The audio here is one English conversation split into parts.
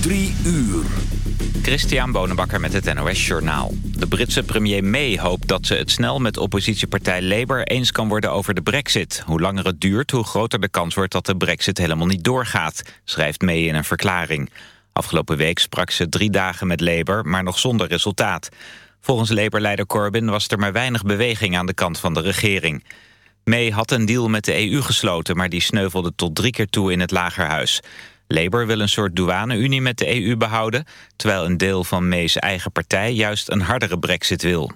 Drie uur. Christian Bonenbakker met het NOS Journaal. De Britse premier May hoopt dat ze het snel met oppositiepartij Labour eens kan worden over de brexit. Hoe langer het duurt, hoe groter de kans wordt dat de brexit helemaal niet doorgaat, schrijft May in een verklaring. Afgelopen week sprak ze drie dagen met Labour, maar nog zonder resultaat. Volgens Labour-leider Corbyn was er maar weinig beweging aan de kant van de regering. May had een deal met de EU gesloten, maar die sneuvelde tot drie keer toe in het lagerhuis. Labour wil een soort douane-unie met de EU behouden... terwijl een deel van May's eigen partij juist een hardere brexit wil.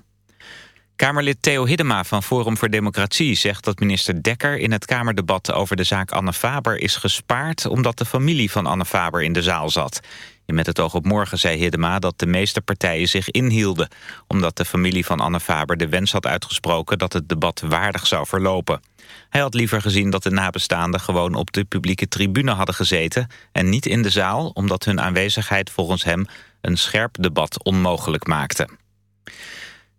Kamerlid Theo Hiddema van Forum voor Democratie zegt dat minister Dekker in het Kamerdebat over de zaak Anne Faber is gespaard omdat de familie van Anne Faber in de zaal zat. Met het oog op morgen zei Hiddema dat de meeste partijen zich inhielden, omdat de familie van Anne Faber de wens had uitgesproken dat het debat waardig zou verlopen. Hij had liever gezien dat de nabestaanden gewoon op de publieke tribune hadden gezeten en niet in de zaal, omdat hun aanwezigheid volgens hem een scherp debat onmogelijk maakte.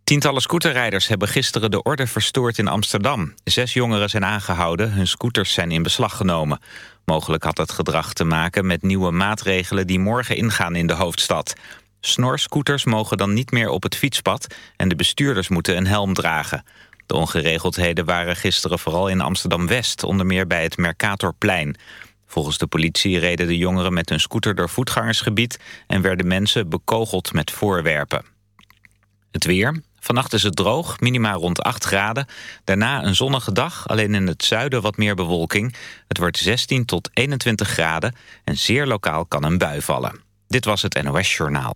Tientallen scooterrijders hebben gisteren de orde verstoord in Amsterdam. Zes jongeren zijn aangehouden, hun scooters zijn in beslag genomen. Mogelijk had het gedrag te maken met nieuwe maatregelen die morgen ingaan in de hoofdstad. Snorscooters mogen dan niet meer op het fietspad en de bestuurders moeten een helm dragen. De ongeregeldheden waren gisteren vooral in Amsterdam-West, onder meer bij het Mercatorplein. Volgens de politie reden de jongeren met hun scooter door voetgangersgebied en werden mensen bekogeld met voorwerpen. Het weer. Vannacht is het droog, minima rond 8 graden. Daarna een zonnige dag, alleen in het zuiden wat meer bewolking. Het wordt 16 tot 21 graden en zeer lokaal kan een bui vallen. Dit was het NOS Journaal.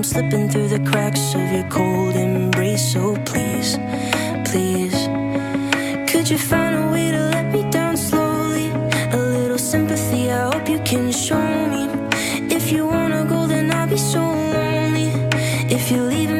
I'm slipping through the cracks of your cold embrace. So please, please, could you find a way to let me down slowly? A little sympathy, I hope you can show me. If you wanna go, then I'll be so lonely. If you leave me.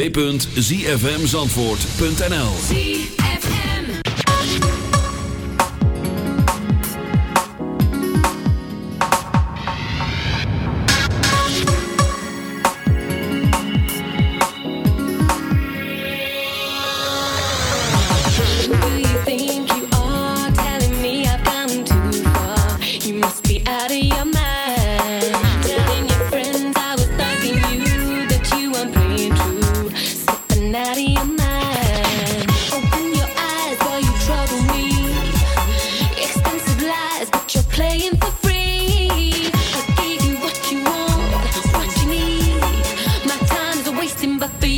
www.zfmzandvoort.nl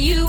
you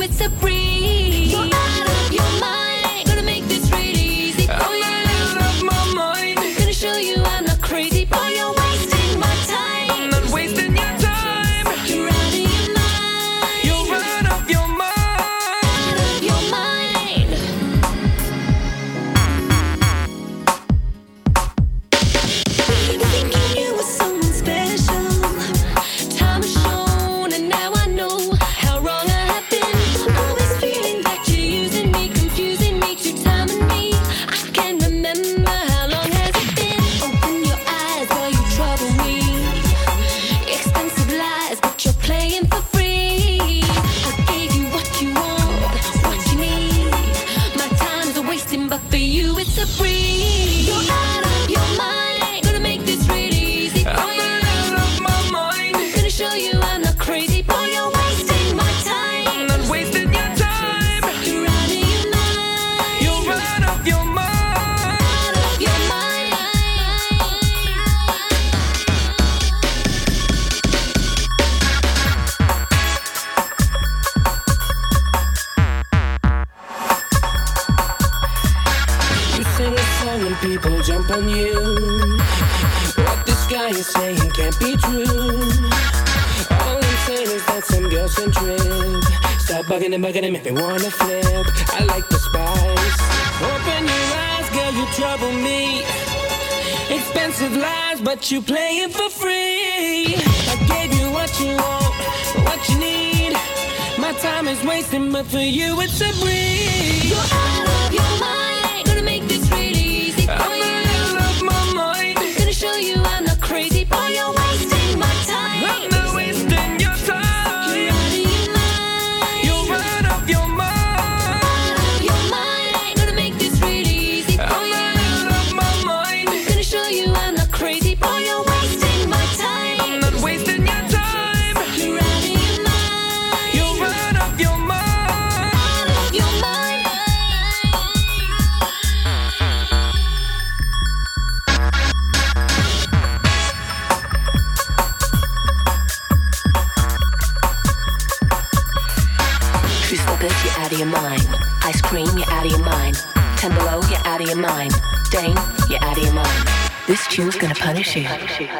Sih.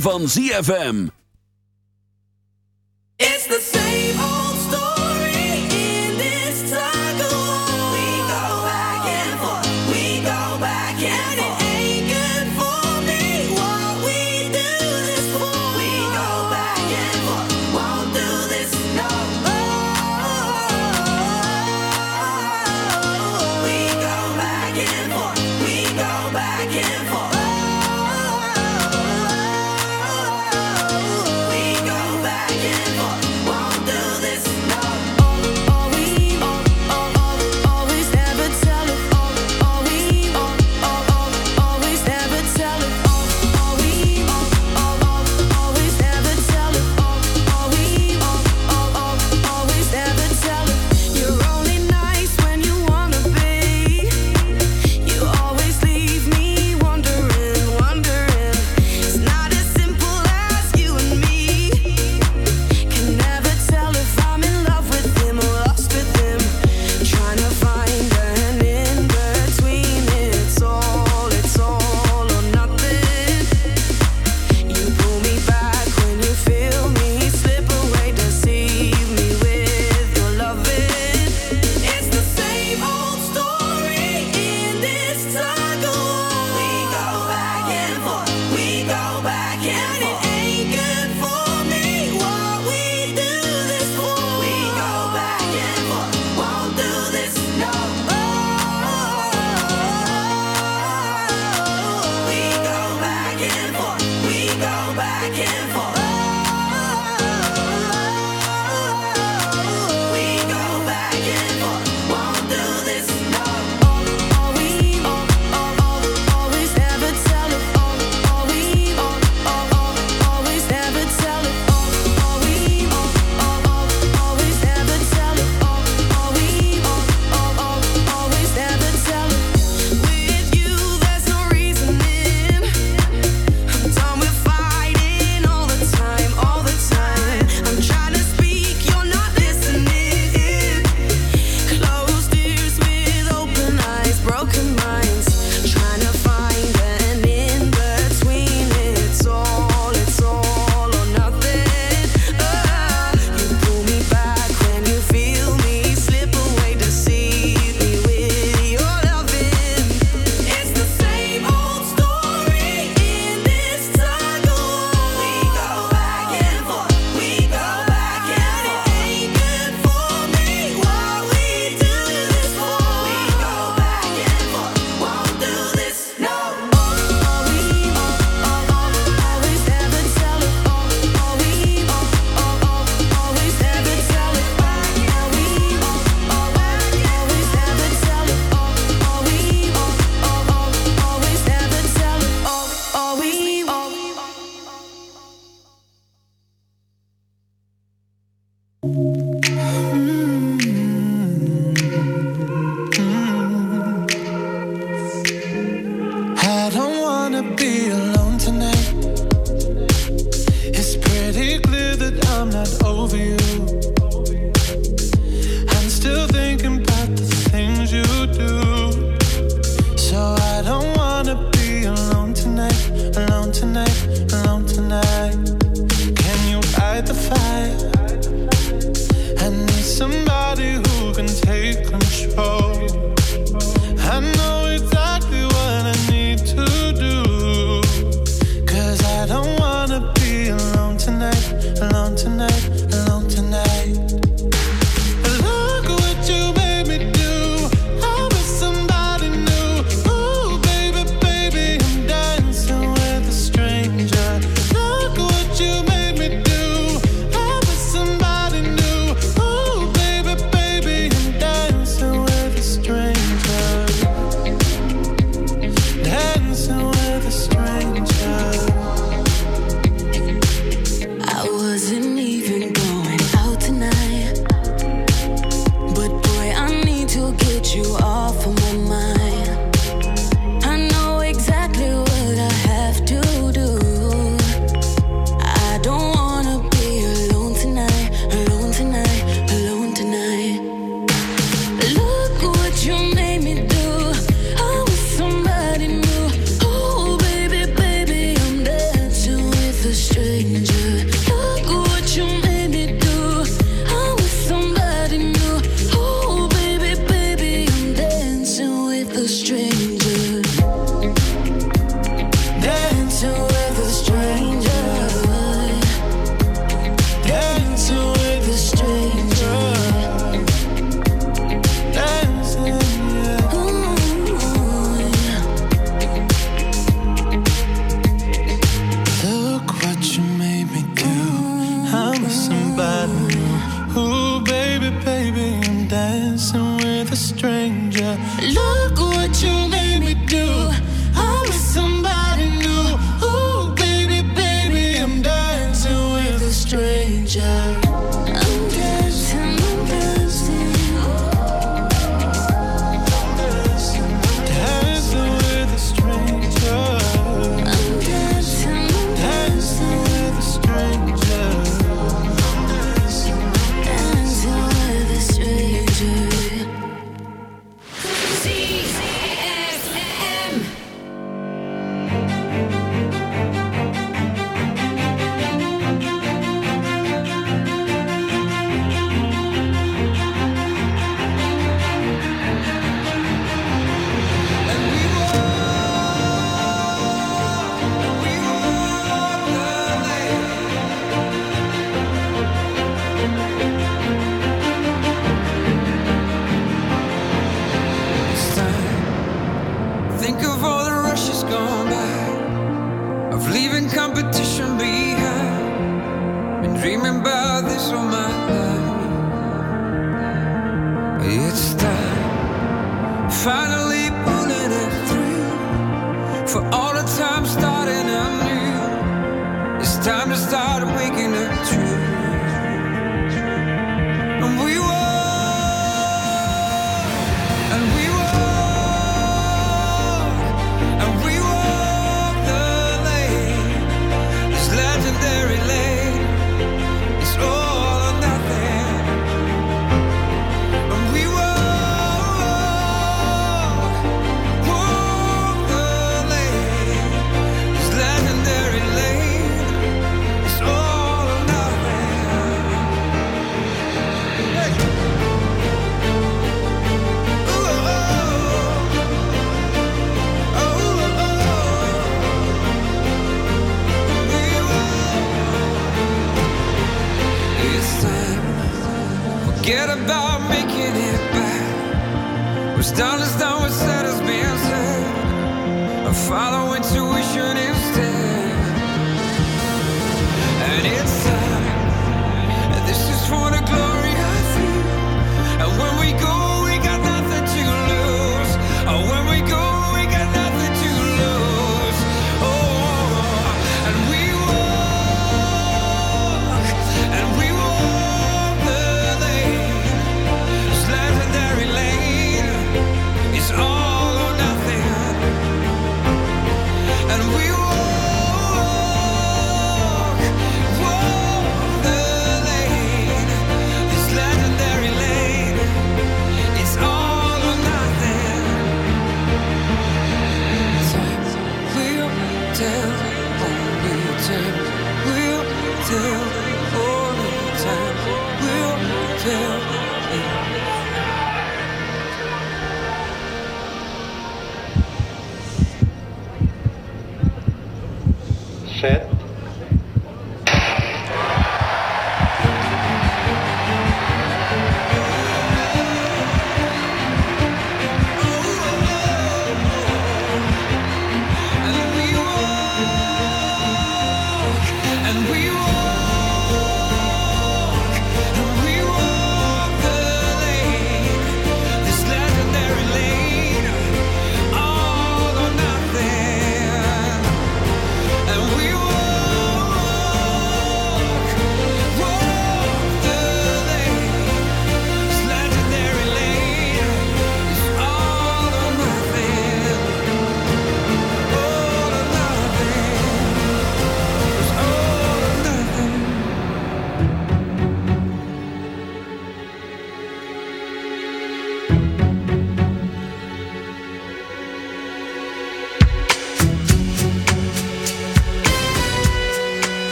Van ZFM.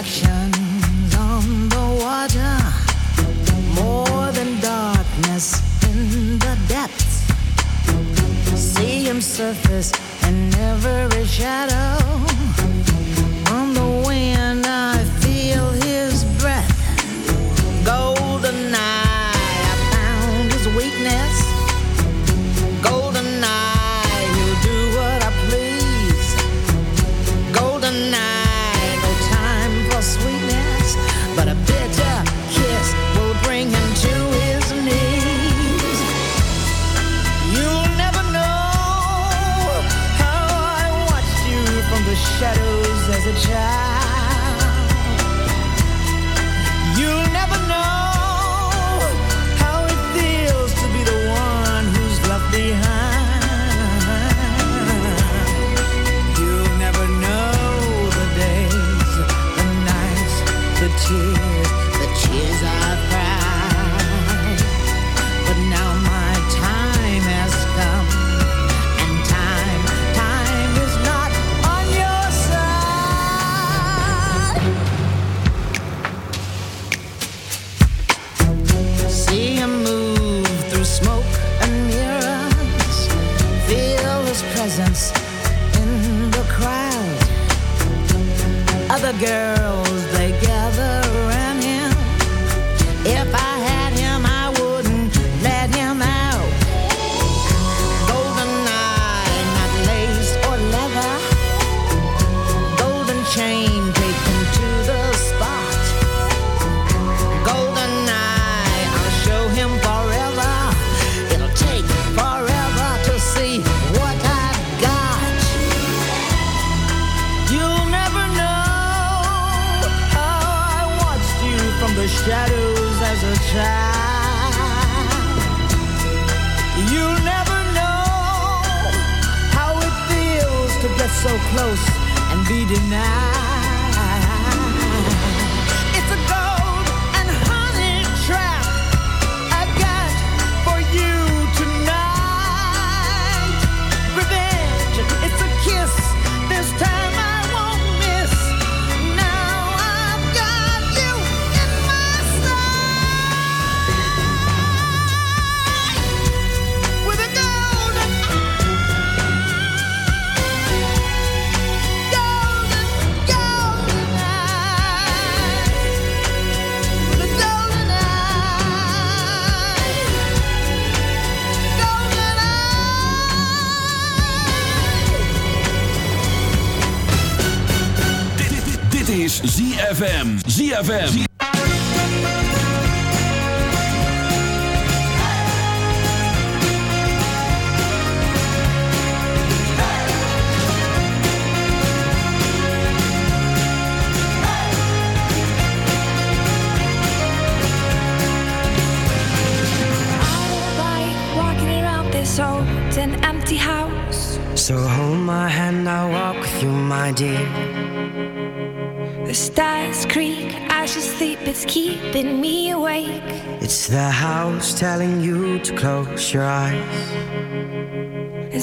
reflections on the water, more than darkness in the depths. See him surface never a shadow. Close your eyes. And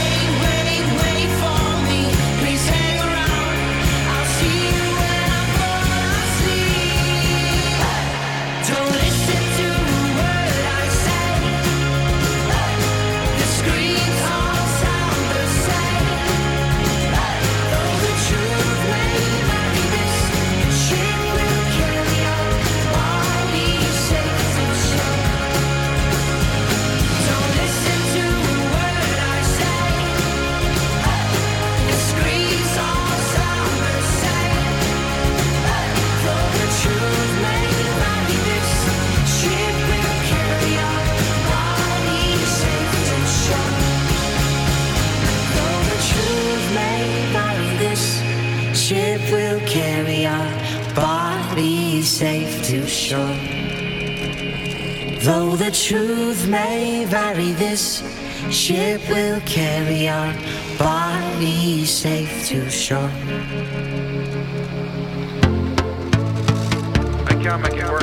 sure. Though the truth may vary, this ship will carry our bodies safe to shore. I can't make it work.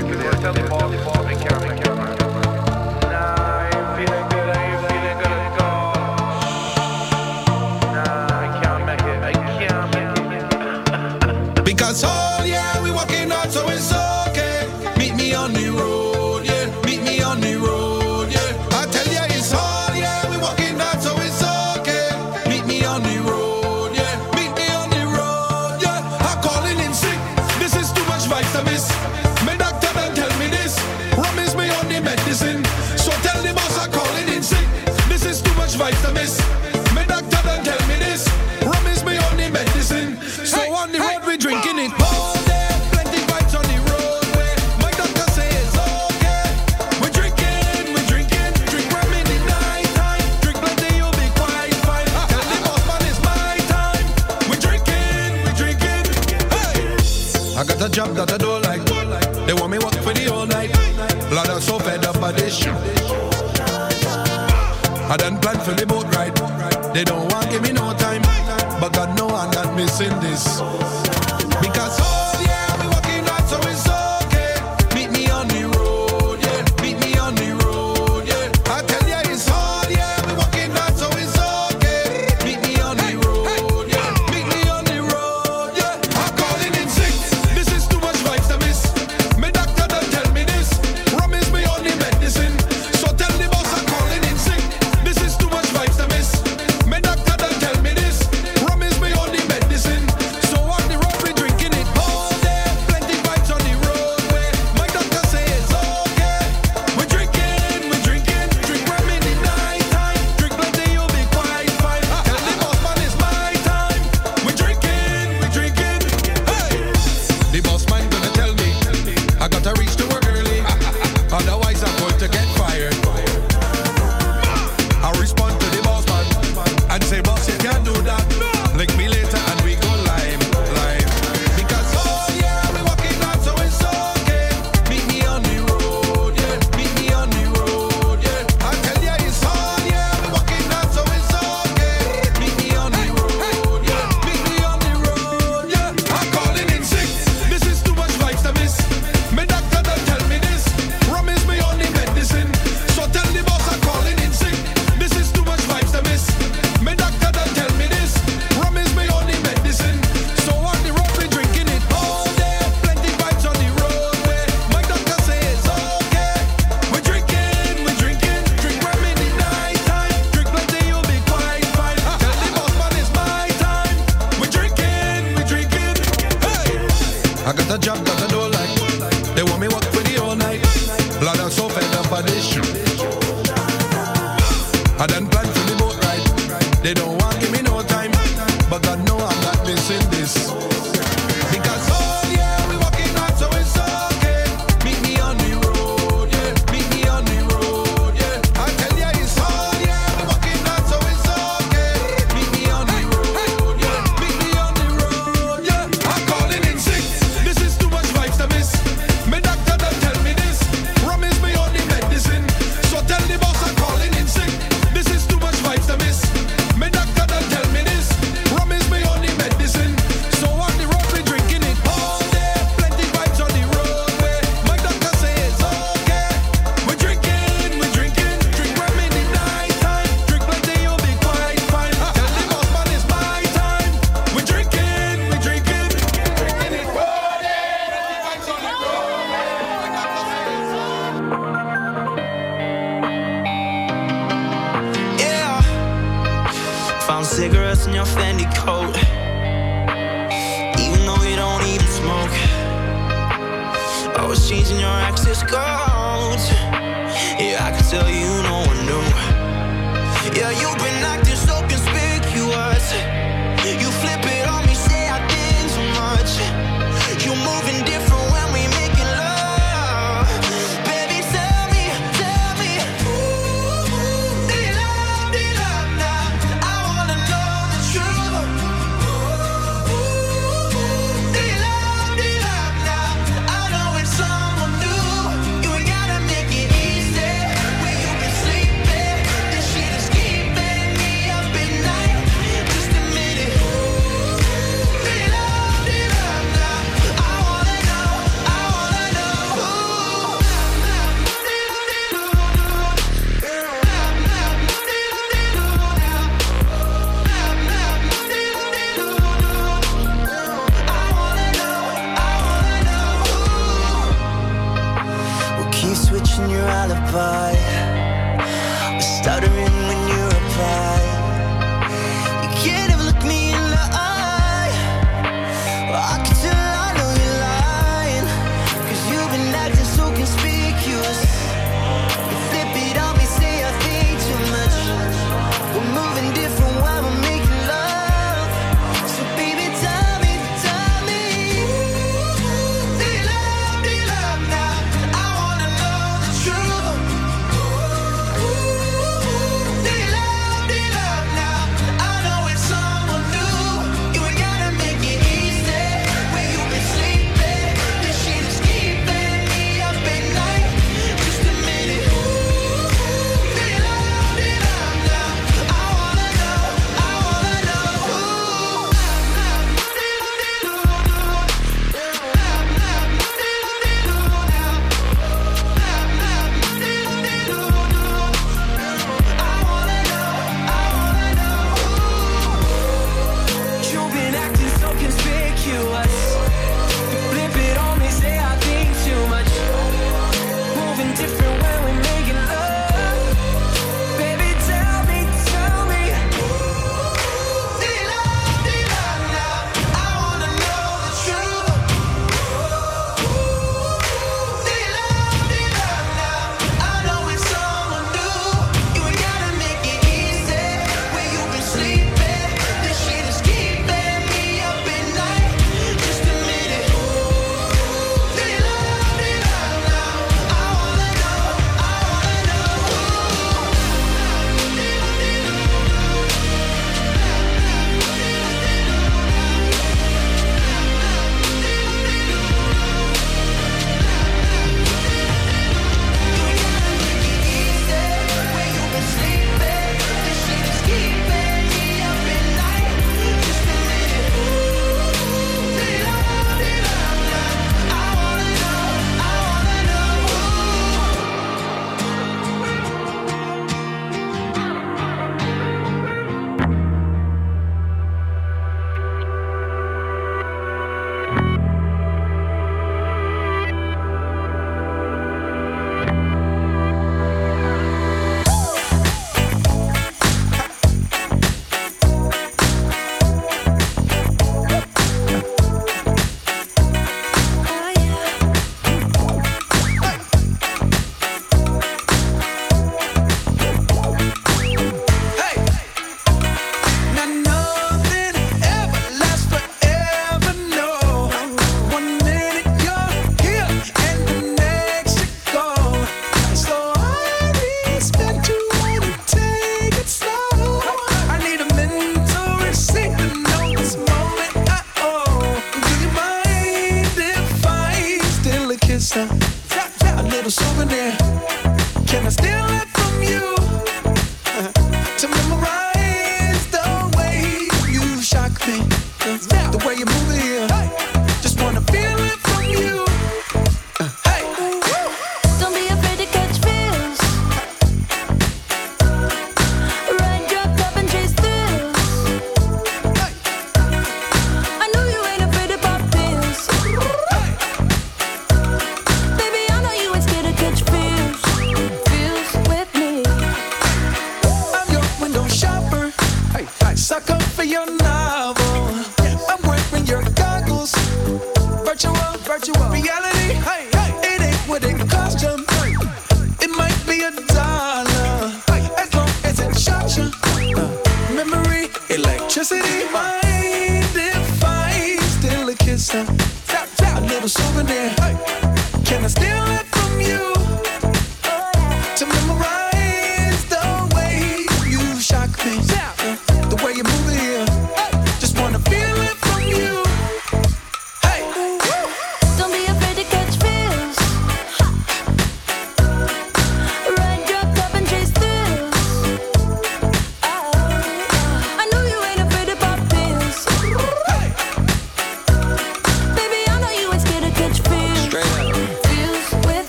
cigarettes in your Fendi coat. Even though you don't even smoke. Always changing your access codes. Yeah, I can tell you no one knew. Yeah, you've been acting so conspicuous. You flip it on me, say I did too much. You're moving different.